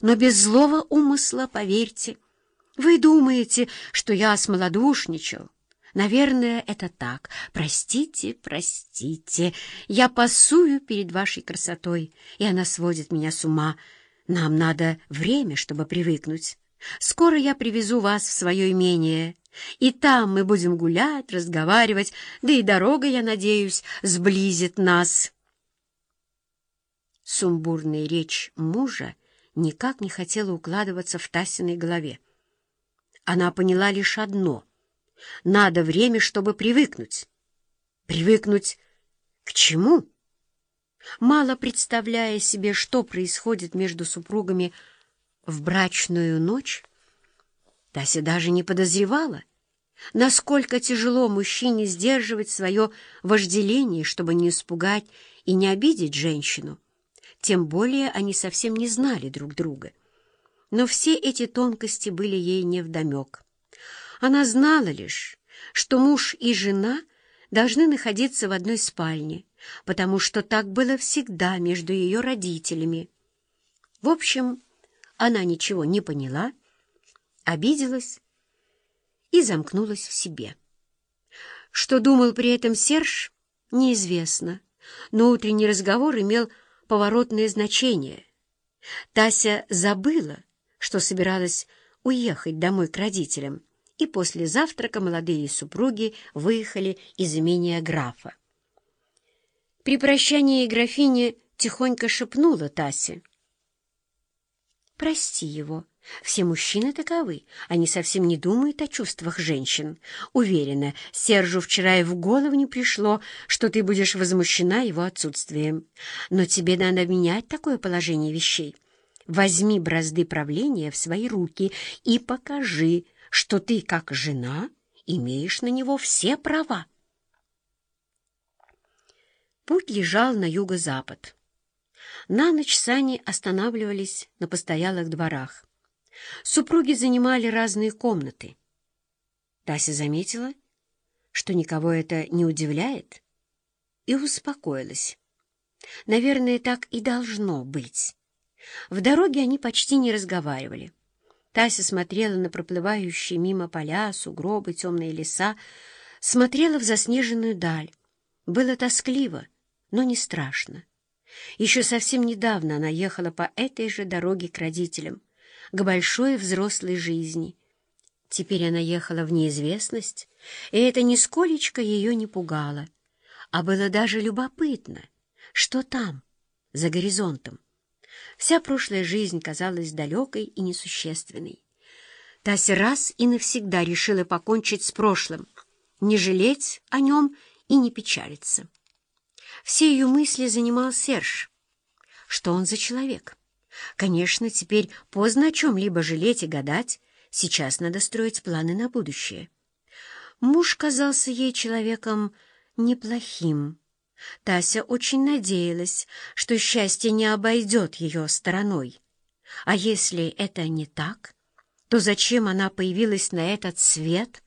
но без злого умысла, поверьте. Вы думаете, что я смолодушничал? Наверное, это так. Простите, простите. Я пасую перед вашей красотой, и она сводит меня с ума. Нам надо время, чтобы привыкнуть. Скоро я привезу вас в свое имение, и там мы будем гулять, разговаривать, да и дорога, я надеюсь, сблизит нас». Сумбурная речь мужа никак не хотела укладываться в Тасиной голове. Она поняла лишь одно — надо время, чтобы привыкнуть. Привыкнуть к чему? Мало представляя себе, что происходит между супругами в брачную ночь, Тася даже не подозревала, насколько тяжело мужчине сдерживать свое вожделение, чтобы не испугать и не обидеть женщину. Тем более они совсем не знали друг друга. Но все эти тонкости были ей невдомек. Она знала лишь, что муж и жена должны находиться в одной спальне, потому что так было всегда между ее родителями. В общем, она ничего не поняла, обиделась и замкнулась в себе. Что думал при этом Серж, неизвестно, но утренний разговор имел поворотное значение. Тася забыла, что собиралась уехать домой к родителям, и после завтрака молодые супруги выехали из имения графа. При прощании графиня тихонько шепнула Тасе — Прости его. Все мужчины таковы. Они совсем не думают о чувствах женщин. Уверена, Сержу вчера и в голову не пришло, что ты будешь возмущена его отсутствием. Но тебе надо менять такое положение вещей. Возьми бразды правления в свои руки и покажи, что ты, как жена, имеешь на него все права. Путь лежал на юго-запад. На ночь сани останавливались на постоялых дворах. Супруги занимали разные комнаты. Тася заметила, что никого это не удивляет, и успокоилась. Наверное, так и должно быть. В дороге они почти не разговаривали. Тася смотрела на проплывающие мимо поля, сугробы, темные леса, смотрела в заснеженную даль. Было тоскливо, но не страшно. Еще совсем недавно она ехала по этой же дороге к родителям, к большой взрослой жизни. Теперь она ехала в неизвестность, и это нисколечко ее не пугало, а было даже любопытно, что там, за горизонтом. Вся прошлая жизнь казалась далекой и несущественной. Тася раз и навсегда решила покончить с прошлым, не жалеть о нем и не печалиться. Все ее мысли занимал Серж. Что он за человек? Конечно, теперь поздно о чем-либо жалеть и гадать. Сейчас надо строить планы на будущее. Муж казался ей человеком неплохим. Тася очень надеялась, что счастье не обойдет ее стороной. А если это не так, то зачем она появилась на этот свет?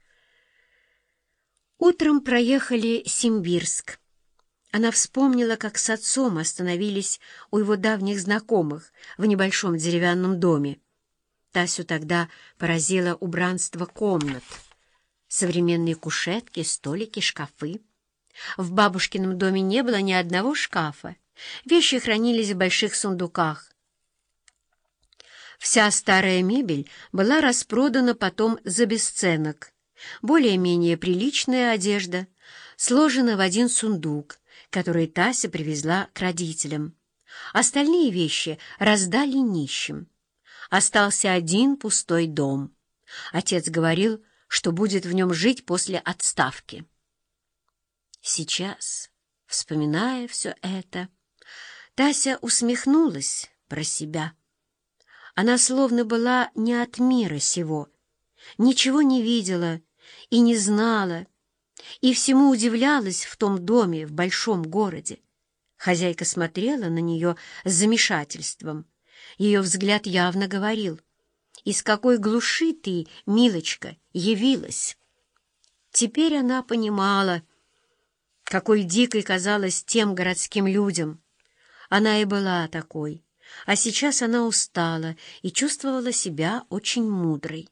Утром проехали Симбирск. Она вспомнила, как с отцом остановились у его давних знакомых в небольшом деревянном доме. Тасю тогда поразило убранство комнат. Современные кушетки, столики, шкафы. В бабушкином доме не было ни одного шкафа. Вещи хранились в больших сундуках. Вся старая мебель была распродана потом за бесценок. Более-менее приличная одежда сложена в один сундук, которые Тася привезла к родителям. Остальные вещи раздали нищим. Остался один пустой дом. Отец говорил, что будет в нем жить после отставки. Сейчас, вспоминая все это, Тася усмехнулась про себя. Она словно была не от мира сего, ничего не видела и не знала, и всему удивлялась в том доме в большом городе. Хозяйка смотрела на нее с замешательством. Ее взгляд явно говорил, «Из какой глуши ты, милочка, явилась?» Теперь она понимала, какой дикой казалась тем городским людям. Она и была такой, а сейчас она устала и чувствовала себя очень мудрой.